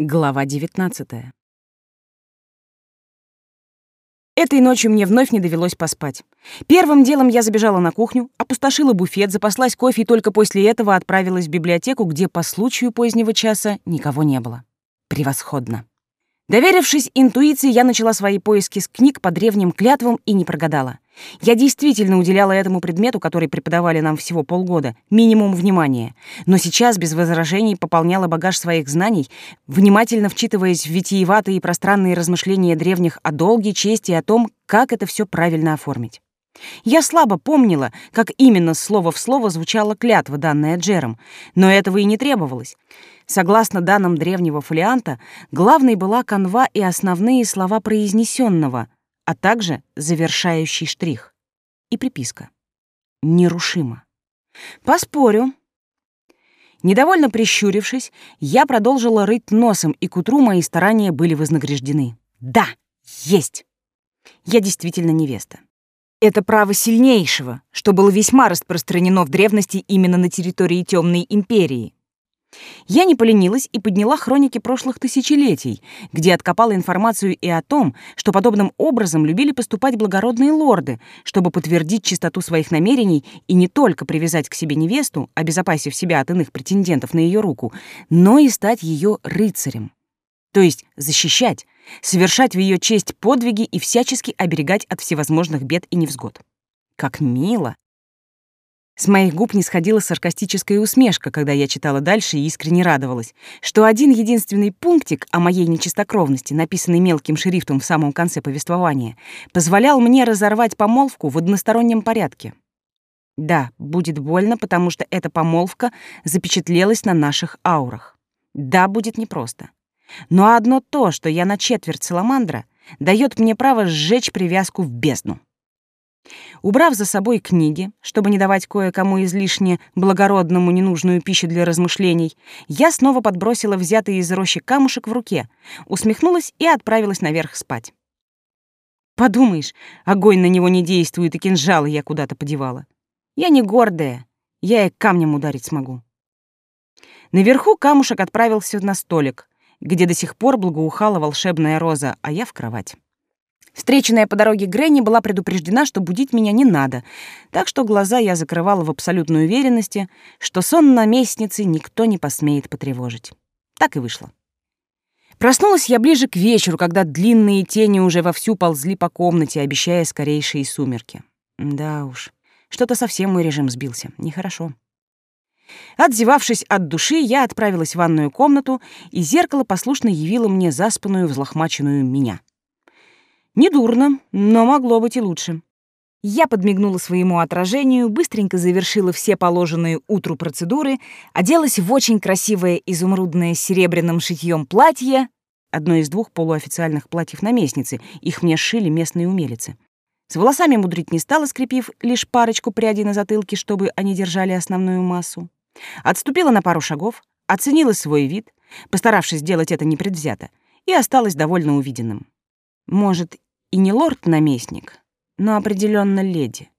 Глава 19 Этой ночью мне вновь не довелось поспать. Первым делом я забежала на кухню, опустошила буфет, запаслась кофе и только после этого отправилась в библиотеку, где по случаю позднего часа никого не было. Превосходно. Доверившись интуиции, я начала свои поиски с книг по древним клятвам и не прогадала. Я действительно уделяла этому предмету, который преподавали нам всего полгода, минимум внимания. Но сейчас без возражений пополняла багаж своих знаний, внимательно вчитываясь в витиеватые и пространные размышления древних о долге, чести и о том, как это все правильно оформить. Я слабо помнила, как именно слово в слово звучала клятва, данная Джером, но этого и не требовалось. Согласно данным древнего фолианта, главной была канва и основные слова произнесенного, а также завершающий штрих и приписка. Нерушимо. Поспорю. Недовольно прищурившись, я продолжила рыть носом, и к утру мои старания были вознаграждены. Да, есть! Я действительно невеста. Это право сильнейшего, что было весьма распространено в древности именно на территории Темной империи. Я не поленилась и подняла хроники прошлых тысячелетий, где откопала информацию и о том, что подобным образом любили поступать благородные лорды, чтобы подтвердить чистоту своих намерений и не только привязать к себе невесту, обезопасив себя от иных претендентов на ее руку, но и стать ее рыцарем. То есть защищать, совершать в ее честь подвиги и всячески оберегать от всевозможных бед и невзгод. Как мило! С моих губ не сходила саркастическая усмешка, когда я читала дальше и искренне радовалась, что один единственный пунктик о моей нечистокровности, написанный мелким шрифтом в самом конце повествования, позволял мне разорвать помолвку в одностороннем порядке. Да, будет больно, потому что эта помолвка запечатлелась на наших аурах. Да, будет непросто. Но одно то, что я на четверть саламандра, дает мне право сжечь привязку в бездну. Убрав за собой книги, чтобы не давать кое-кому излишне благородному ненужную пищу для размышлений, я снова подбросила взятый из рощи камушек в руке, усмехнулась и отправилась наверх спать. Подумаешь, огонь на него не действует, и кинжалы я куда-то подевала. Я не гордая, я и камнем ударить смогу. Наверху камушек отправился на столик, где до сих пор благоухала волшебная роза, а я в кровать. Встреченная по дороге Гренни была предупреждена, что будить меня не надо, так что глаза я закрывала в абсолютной уверенности, что сон наместницы никто не посмеет потревожить. Так и вышло. Проснулась я ближе к вечеру, когда длинные тени уже вовсю ползли по комнате, обещая скорейшие сумерки. Да уж, что-то совсем мой режим сбился. Нехорошо. Отзевавшись от души, я отправилась в ванную комнату, и зеркало послушно явило мне заспанную, взлохмаченную меня — Недурно, но могло быть и лучше. Я подмигнула своему отражению, быстренько завершила все положенные утру процедуры, оделась в очень красивое изумрудное с серебряным шитьем платье, одно из двух полуофициальных платьев наместницы, их мне шили местные умелицы. С волосами мудрить не стала, скрепив лишь парочку прядей на затылке, чтобы они держали основную массу. Отступила на пару шагов, оценила свой вид, постаравшись сделать это непредвзято, и осталась довольно увиденным. Может, и не лорд-наместник, но определенно леди.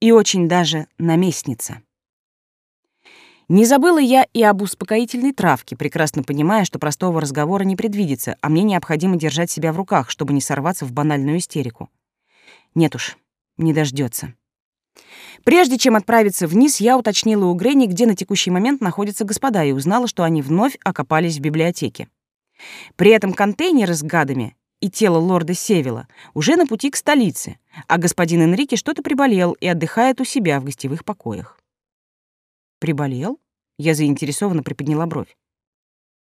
И очень даже наместница. Не забыла я и об успокоительной травке, прекрасно понимая, что простого разговора не предвидится, а мне необходимо держать себя в руках, чтобы не сорваться в банальную истерику. Нет уж, не дождется. Прежде чем отправиться вниз, я уточнила у Гренни, где на текущий момент находятся господа, и узнала, что они вновь окопались в библиотеке. При этом контейнеры с гадами и тело лорда Севила уже на пути к столице, а господин Энрике что-то приболел и отдыхает у себя в гостевых покоях. Приболел? Я заинтересованно приподняла бровь.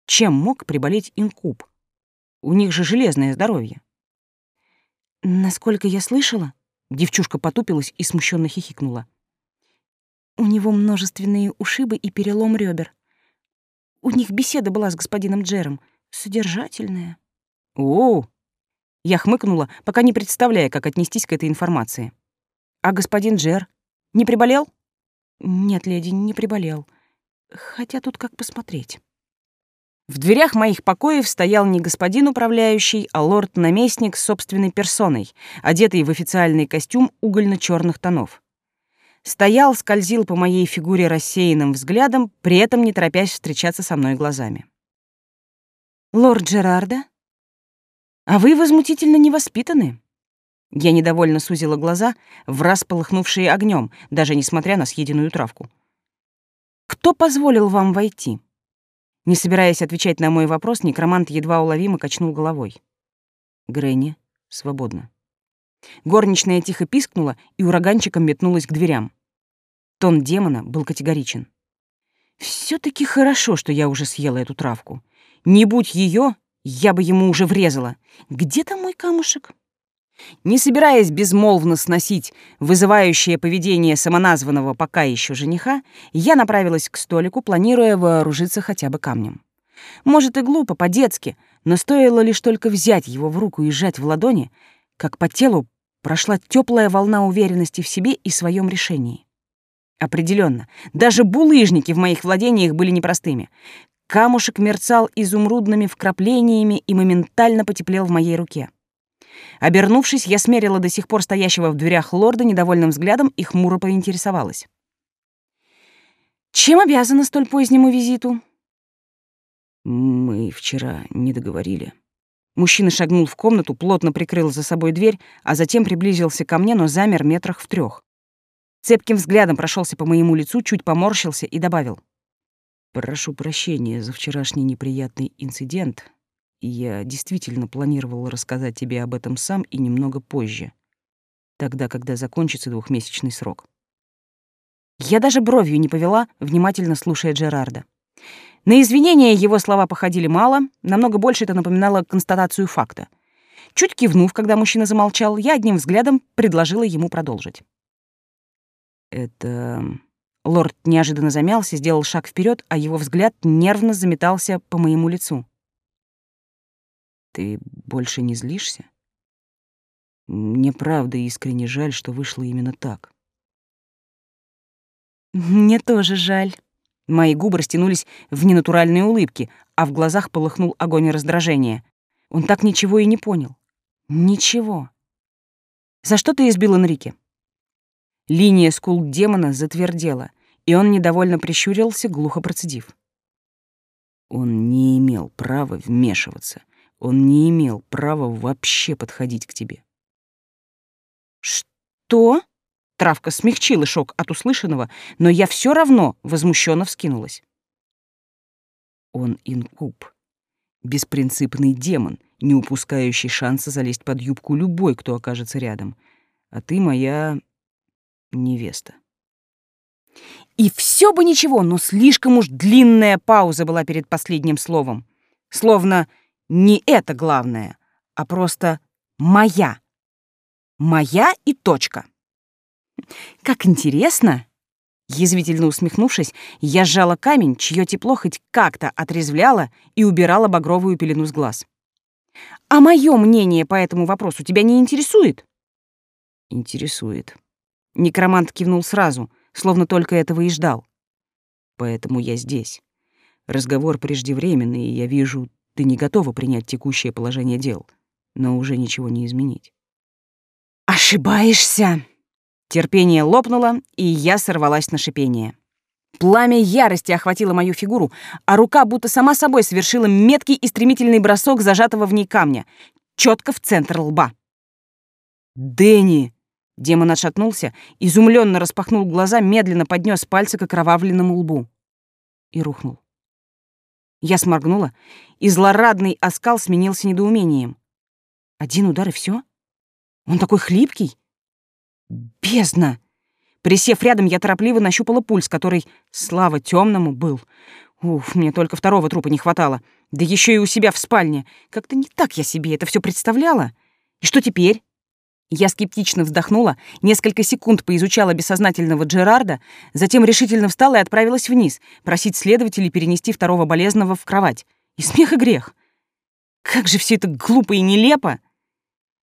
Чем мог приболеть инкуб? У них же железное здоровье. Насколько я слышала, девчушка потупилась и смущенно хихикнула. У него множественные ушибы и перелом ребер. У них беседа была с господином Джером, содержательная. О, я хмыкнула, пока не представляя, как отнестись к этой информации. «А господин Джер не приболел?» «Нет, леди, не приболел. Хотя тут как посмотреть». В дверях моих покоев стоял не господин управляющий, а лорд-наместник с собственной персоной, одетый в официальный костюм угольно черных тонов. Стоял, скользил по моей фигуре рассеянным взглядом, при этом не торопясь встречаться со мной глазами. Лорд Джерарда? А вы возмутительно невоспитаны. Я недовольно сузила глаза, в раз полыхнувшие огнем, даже несмотря на съеденную травку. Кто позволил вам войти? Не собираясь отвечать на мой вопрос, некромант едва уловимо качнул головой. Грэнни, свободно. Горничная тихо пискнула и ураганчиком метнулась к дверям. Тон демона был категоричен. все таки хорошо, что я уже съела эту травку. Не будь ее, я бы ему уже врезала. Где там мой камушек? Не собираясь безмолвно сносить вызывающее поведение самоназванного пока еще жениха, я направилась к столику, планируя вооружиться хотя бы камнем. Может и глупо, по-детски, но стоило лишь только взять его в руку и сжать в ладони, как по телу прошла теплая волна уверенности в себе и своем решении. Определенно, даже булыжники в моих владениях были непростыми. Камушек мерцал изумрудными вкраплениями и моментально потеплел в моей руке. Обернувшись, я смерила до сих пор стоящего в дверях лорда недовольным взглядом и хмуро поинтересовалась. «Чем обязана столь позднему визиту?» «Мы вчера не договорили». Мужчина шагнул в комнату, плотно прикрыл за собой дверь, а затем приблизился ко мне, но замер метрах в трех. Цепким взглядом прошелся по моему лицу, чуть поморщился и добавил. «Прошу прощения за вчерашний неприятный инцидент, я действительно планировал рассказать тебе об этом сам и немного позже, тогда, когда закончится двухмесячный срок. Я даже бровью не повела, внимательно слушая Джерарда. На извинения его слова походили мало, намного больше это напоминало констатацию факта. Чуть кивнув, когда мужчина замолчал, я одним взглядом предложила ему продолжить. «Это...» Лорд неожиданно замялся, сделал шаг вперед, а его взгляд нервно заметался по моему лицу. Ты больше не злишься? Мне правда искренне жаль, что вышло именно так. Мне тоже жаль. Мои губы растянулись в ненатуральные улыбки, а в глазах полыхнул огонь раздражения. Он так ничего и не понял. Ничего. За что ты избил Энрике? Линия скул демона затвердела, и он недовольно прищурился, глухо процедив. Он не имел права вмешиваться — он не имел права вообще подходить к тебе. Что? Травка смягчила шок от услышанного, но я все равно возмущенно вскинулась. Он инкуб, беспринципный демон, не упускающий шанса залезть под юбку любой, кто окажется рядом. А ты моя невеста. И все бы ничего, но слишком уж длинная пауза была перед последним словом. Словно не это главное, а просто моя. Моя и точка. Как интересно. Язвительно усмехнувшись, я сжала камень, чье тепло хоть как-то отрезвляло и убирало багровую пелену с глаз. «А мое мнение по этому вопросу тебя не интересует?» «Интересует». Некромант кивнул сразу, словно только этого и ждал. «Поэтому я здесь. Разговор преждевременный, и я вижу, ты не готова принять текущее положение дел, но уже ничего не изменить. «Ошибаешься!» Терпение лопнуло, и я сорвалась на шипение. Пламя ярости охватило мою фигуру, а рука будто сама собой совершила меткий и стремительный бросок зажатого в ней камня, четко в центр лба. «Дэнни!» Демон отшатнулся, изумленно распахнул глаза, медленно поднес пальцы к окровавленному лбу и рухнул. Я сморгнула, и злорадный оскал сменился недоумением. Один удар и все? Он такой хлипкий? Бездна! Присев рядом, я торопливо нащупала пульс, который, слава темному, был. Уф, мне только второго трупа не хватало. Да еще и у себя в спальне. Как-то не так я себе это все представляла. И что теперь? Я скептично вздохнула, несколько секунд поизучала бессознательного Джерарда, затем решительно встала и отправилась вниз, просить следователей перенести второго болезного в кровать. И смех и грех. Как же все это глупо и нелепо!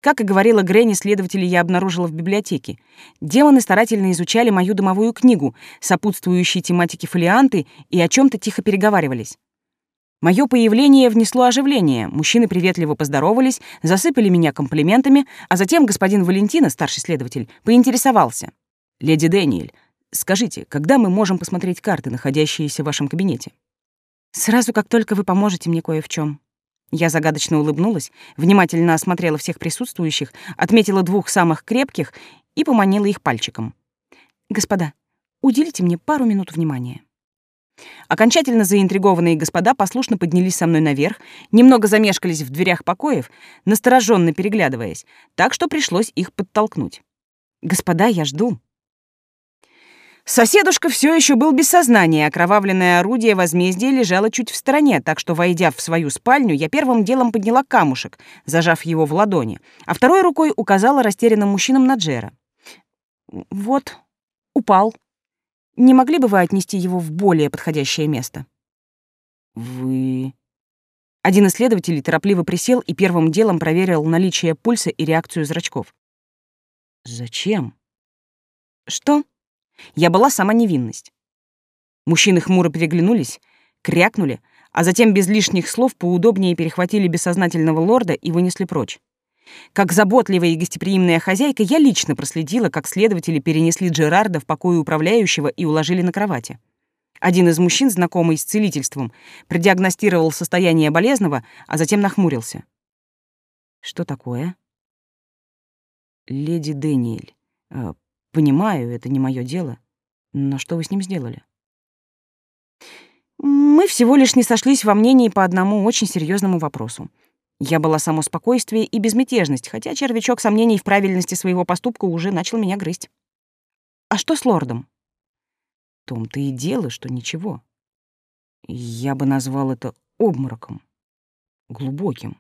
Как и говорила Гренни, следователей я обнаружила в библиотеке. Демоны старательно изучали мою домовую книгу, сопутствующие тематике фолианты, и о чем то тихо переговаривались. Мое появление внесло оживление. Мужчины приветливо поздоровались, засыпали меня комплиментами, а затем господин Валентина, старший следователь, поинтересовался. «Леди Дэниэль, скажите, когда мы можем посмотреть карты, находящиеся в вашем кабинете?» «Сразу, как только вы поможете мне кое в чем. Я загадочно улыбнулась, внимательно осмотрела всех присутствующих, отметила двух самых крепких и поманила их пальчиком. «Господа, уделите мне пару минут внимания». Окончательно заинтригованные господа послушно поднялись со мной наверх, немного замешкались в дверях покоев, настороженно переглядываясь, так что пришлось их подтолкнуть. «Господа, я жду». Соседушка все еще был без сознания, окровавленное орудие возмездия лежало чуть в стороне, так что, войдя в свою спальню, я первым делом подняла камушек, зажав его в ладони, а второй рукой указала растерянным мужчинам на Джера. «Вот, упал. Не могли бы вы отнести его в более подходящее место?» «Вы...» Один из следователей торопливо присел и первым делом проверил наличие пульса и реакцию зрачков. «Зачем?» «Что?» Я была сама невинность. Мужчины хмуро переглянулись, крякнули, а затем без лишних слов поудобнее перехватили бессознательного лорда и вынесли прочь. Как заботливая и гостеприимная хозяйка, я лично проследила, как следователи перенесли Джерарда в покое управляющего и уложили на кровати. Один из мужчин, знакомый с целительством, продиагностировал состояние болезного, а затем нахмурился. «Что такое?» «Леди Дэниэль, э, Понимаю, это не мое дело. Но что вы с ним сделали? Мы всего лишь не сошлись во мнении по одному очень серьезному вопросу. Я была само спокойствие и безмятежность, хотя червячок сомнений в правильности своего поступка уже начал меня грызть. А что с лордом? Том-то и дело, что ничего. Я бы назвал это обмороком. Глубоким.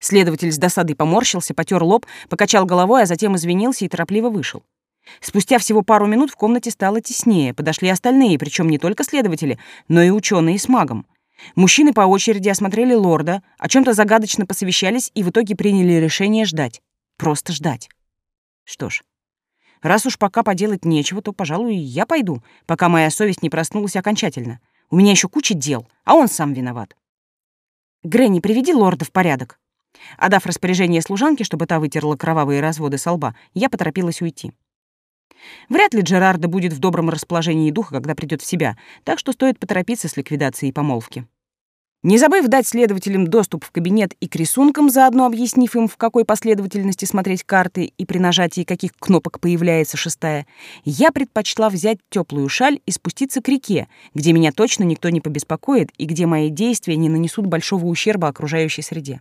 Следователь с досадой поморщился, потер лоб, покачал головой, а затем извинился и торопливо вышел. Спустя всего пару минут в комнате стало теснее, подошли остальные, причем не только следователи, но и ученые с магом. Мужчины по очереди осмотрели лорда, о чем то загадочно посовещались и в итоге приняли решение ждать. Просто ждать. Что ж, раз уж пока поделать нечего, то, пожалуй, я пойду, пока моя совесть не проснулась окончательно. У меня еще куча дел, а он сам виноват. Грэнни, приведи лорда в порядок. Отдав распоряжение служанке, чтобы та вытерла кровавые разводы со лба, я поторопилась уйти. Вряд ли Джерарда будет в добром расположении духа, когда придет в себя, так что стоит поторопиться с ликвидацией помолвки. Не забыв дать следователям доступ в кабинет и к рисункам, заодно объяснив им, в какой последовательности смотреть карты и при нажатии каких кнопок появляется шестая, я предпочла взять теплую шаль и спуститься к реке, где меня точно никто не побеспокоит и где мои действия не нанесут большого ущерба окружающей среде.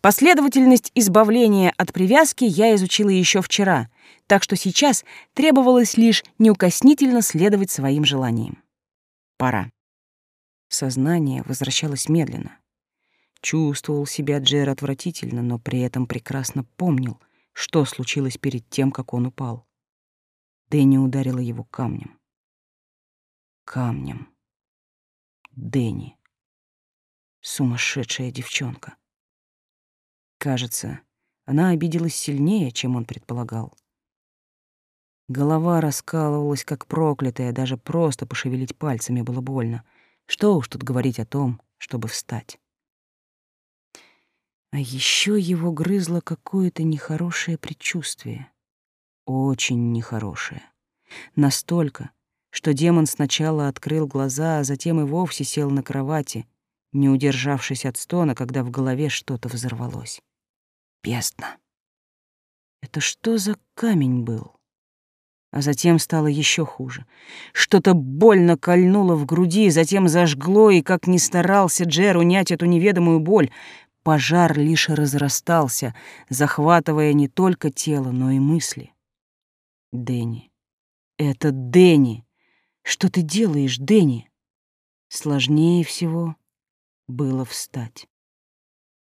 Последовательность избавления от привязки я изучила еще вчера, так что сейчас требовалось лишь неукоснительно следовать своим желаниям. Пора. Сознание возвращалось медленно. Чувствовал себя Джер отвратительно, но при этом прекрасно помнил, что случилось перед тем, как он упал. Дэнни ударила его камнем. Камнем. Дэнни. Сумасшедшая девчонка. Кажется, она обиделась сильнее, чем он предполагал. Голова раскалывалась, как проклятая, даже просто пошевелить пальцами было больно. Что уж тут говорить о том, чтобы встать. А еще его грызло какое-то нехорошее предчувствие. Очень нехорошее. Настолько, что демон сначала открыл глаза, а затем и вовсе сел на кровати, не удержавшись от стона, когда в голове что-то взорвалось. Бездна. Это что за камень был? А затем стало еще хуже. Что-то больно кольнуло в груди, затем зажгло, и, как ни старался Джер унять эту неведомую боль, пожар лишь разрастался, захватывая не только тело, но и мысли. Дэнни. Это Дэнни. Что ты делаешь, Дэнни? Сложнее всего было встать.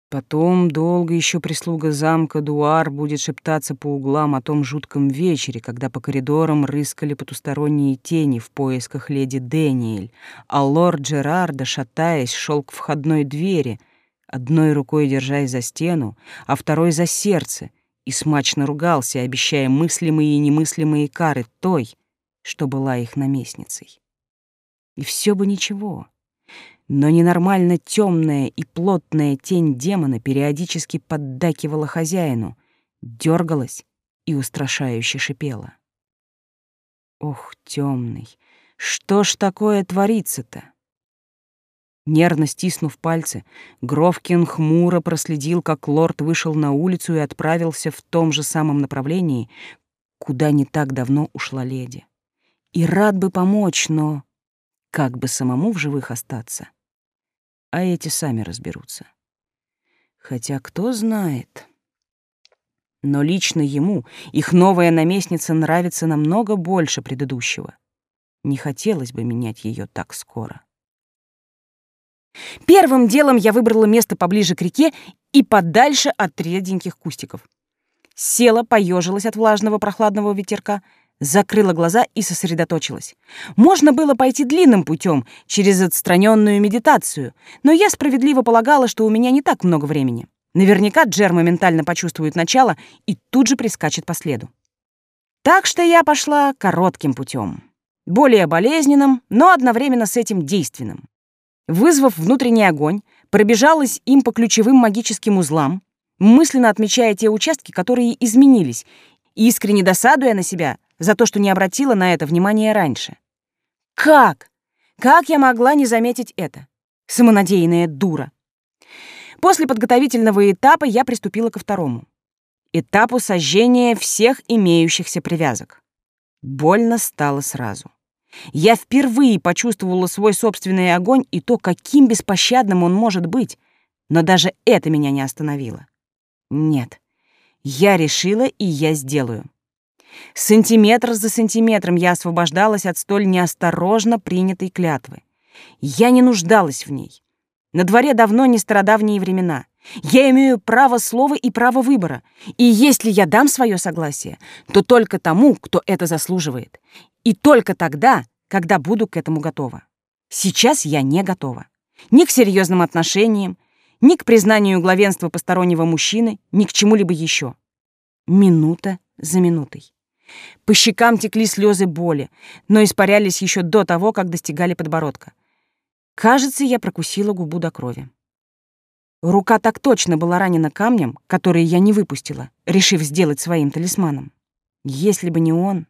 Потом долго еще прислуга замка Дуар будет шептаться по углам о том жутком вечере, когда по коридорам рыскали потусторонние тени в поисках леди Дэниэль, а лорд Джерарда, шатаясь, шел к входной двери, одной рукой держась за стену, а второй за сердце, и смачно ругался, обещая мыслимые и немыслимые кары той, что была их наместницей. И все бы ничего но ненормально темная и плотная тень демона периодически поддакивала хозяину, дергалась и устрашающе шипела. Ох, темный, что ж такое творится-то? Нервно стиснув пальцы, Гровкин хмуро проследил, как лорд вышел на улицу и отправился в том же самом направлении, куда не так давно ушла леди. И рад бы помочь, но как бы самому в живых остаться? А эти сами разберутся. Хотя кто знает... Но лично ему их новая наместница нравится намного больше предыдущего. Не хотелось бы менять ее так скоро. Первым делом я выбрала место поближе к реке и подальше от реденьких кустиков. Села, поежилась от влажного прохладного ветерка, закрыла глаза и сосредоточилась. Можно было пойти длинным путем, через отстраненную медитацию, но я справедливо полагала, что у меня не так много времени. Наверняка Джер моментально почувствует начало и тут же прискачет по следу. Так что я пошла коротким путем, более болезненным, но одновременно с этим действенным. Вызвав внутренний огонь, пробежалась им по ключевым магическим узлам, мысленно отмечая те участки, которые изменились, искренне досадуя на себя за то, что не обратила на это внимания раньше. Как? Как я могла не заметить это? Самонадеянная дура. После подготовительного этапа я приступила ко второму. Этапу сожжения всех имеющихся привязок. Больно стало сразу. Я впервые почувствовала свой собственный огонь и то, каким беспощадным он может быть, но даже это меня не остановило. Нет, я решила, и я сделаю. Сантиметр за сантиметром я освобождалась от столь неосторожно принятой клятвы. Я не нуждалась в ней. На дворе давно не стародавние времена. Я имею право слова и право выбора. И если я дам свое согласие, то только тому, кто это заслуживает. И только тогда, когда буду к этому готова. Сейчас я не готова. Ни к серьезным отношениям, ни к признанию главенства постороннего мужчины, ни к чему-либо еще. Минута за минутой. По щекам текли слезы боли, но испарялись еще до того, как достигали подбородка. Кажется, я прокусила губу до крови. Рука так точно была ранена камнем, который я не выпустила, решив сделать своим талисманом. Если бы не он...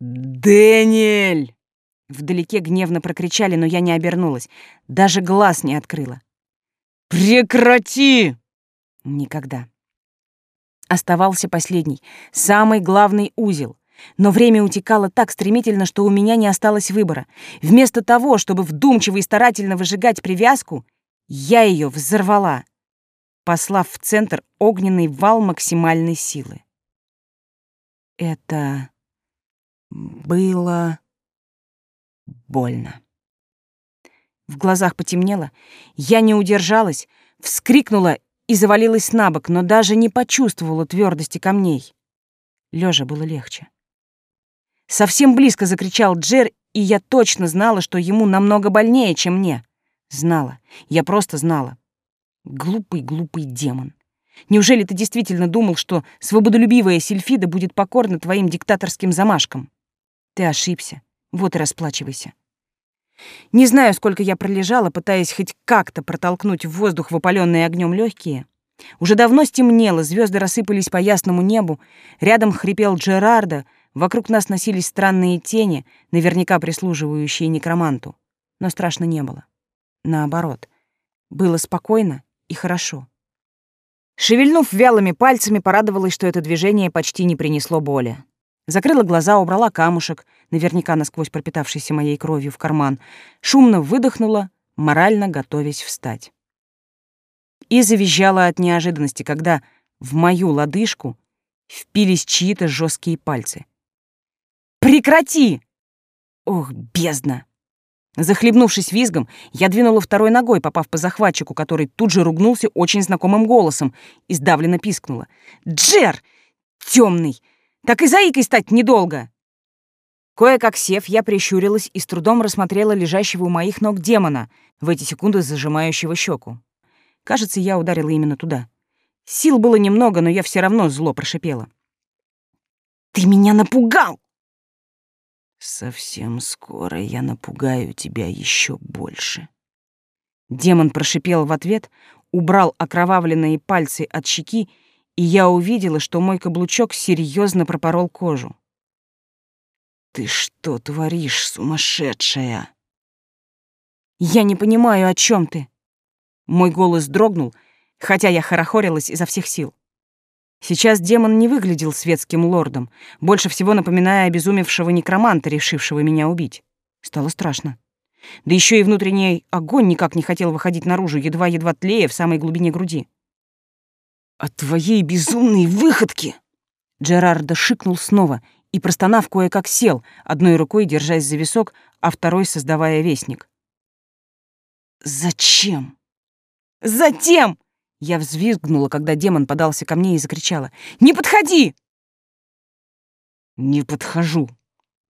«Дэниэль!» Вдалеке гневно прокричали, но я не обернулась, даже глаз не открыла. «Прекрати!» Никогда. Оставался последний, самый главный узел. Но время утекало так стремительно, что у меня не осталось выбора. Вместо того, чтобы вдумчиво и старательно выжигать привязку, я ее взорвала, послав в центр огненный вал максимальной силы. Это было больно. В глазах потемнело, я не удержалась, вскрикнула и завалилась на бок, но даже не почувствовала твердости камней. Лежа было легче. Совсем близко закричал Джер, и я точно знала, что ему намного больнее, чем мне. Знала. Я просто знала. Глупый, глупый демон. Неужели ты действительно думал, что свободолюбивая Сильфида будет покорна твоим диктаторским замашкам? Ты ошибся. Вот и расплачивайся. Не знаю, сколько я пролежала, пытаясь хоть как-то протолкнуть в воздух выпаленные огнем легкие. Уже давно стемнело, звезды рассыпались по ясному небу, рядом хрипел Джерарда, вокруг нас носились странные тени, наверняка прислуживающие некроманту. Но страшно не было. Наоборот, было спокойно и хорошо. Шевельнув вялыми пальцами, порадовалась, что это движение почти не принесло боли. Закрыла глаза, убрала камушек, наверняка насквозь пропитавшийся моей кровью в карман, шумно выдохнула, морально готовясь встать. И завизжала от неожиданности, когда в мою лодыжку впились чьи-то жесткие пальцы. «Прекрати!» Ох, бездна! Захлебнувшись визгом, я двинула второй ногой, попав по захватчику, который тут же ругнулся очень знакомым голосом и сдавленно пискнула. «Джер! Темный! Так и заикой стать недолго!» Кое-как сев, я прищурилась и с трудом рассмотрела лежащего у моих ног демона, в эти секунды зажимающего щеку. Кажется, я ударила именно туда. Сил было немного, но я все равно зло прошипела. «Ты меня напугал!» Совсем скоро я напугаю тебя еще больше. Демон прошипел в ответ, убрал окровавленные пальцы от щеки, и я увидела, что мой каблучок серьезно пропорол кожу. Ты что творишь, сумасшедшая? Я не понимаю, о чем ты. Мой голос дрогнул, хотя я хорохорилась изо всех сил. Сейчас демон не выглядел светским лордом, больше всего напоминая обезумевшего некроманта, решившего меня убить. Стало страшно. Да еще и внутренний огонь никак не хотел выходить наружу, едва-едва тлея в самой глубине груди. «От твоей безумной выходки!» Джерардо шикнул снова и, простонав, кое-как сел, одной рукой держась за висок, а второй создавая вестник. «Зачем?» «Затем!» Я взвизгнула, когда демон подался ко мне и закричала. «Не подходи!» «Не подхожу!»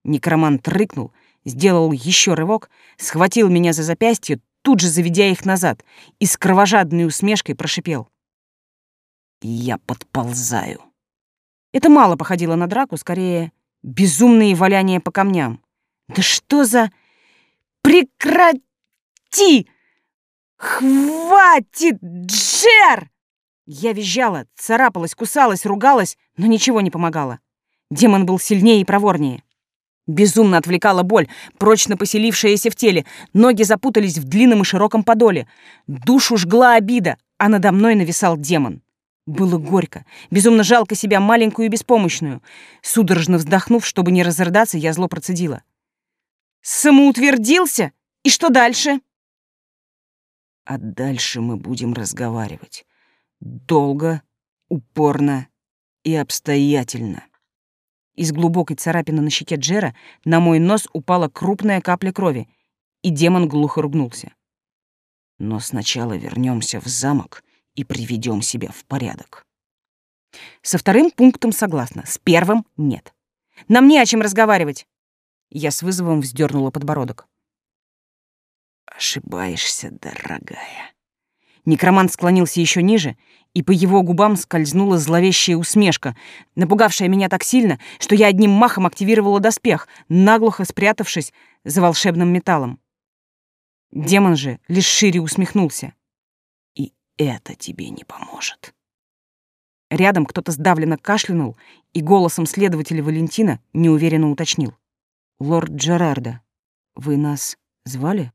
Некромант рыкнул, сделал еще рывок, схватил меня за запястье, тут же заведя их назад, и с кровожадной усмешкой прошипел. «Я подползаю». Это мало походило на драку, скорее, безумные валяния по камням. «Да что за... Прекрати!» «Хватит, Джер!» Я визжала, царапалась, кусалась, ругалась, но ничего не помогало. Демон был сильнее и проворнее. Безумно отвлекала боль, прочно поселившаяся в теле. Ноги запутались в длинном и широком подоле. Душу жгла обида, а надо мной нависал демон. Было горько, безумно жалко себя, маленькую и беспомощную. Судорожно вздохнув, чтобы не разрыдаться, я зло процедила. «Самоутвердился? И что дальше?» А дальше мы будем разговаривать. Долго, упорно и обстоятельно. Из глубокой царапины на щеке Джера на мой нос упала крупная капля крови, и демон глухо ругнулся. Но сначала вернемся в замок и приведем себя в порядок. Со вторым пунктом согласна, с первым — нет. Нам не о чем разговаривать. Я с вызовом вздернула подбородок. Ошибаешься, дорогая. Некромант склонился еще ниже, и по его губам скользнула зловещая усмешка, напугавшая меня так сильно, что я одним махом активировала доспех, наглухо спрятавшись за волшебным металлом. Демон же лишь шире усмехнулся. «И это тебе не поможет». Рядом кто-то сдавленно кашлянул, и голосом следователя Валентина неуверенно уточнил. «Лорд Джерарда, вы нас звали?»